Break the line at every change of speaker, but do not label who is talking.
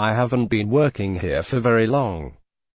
I haven't been working here for very long.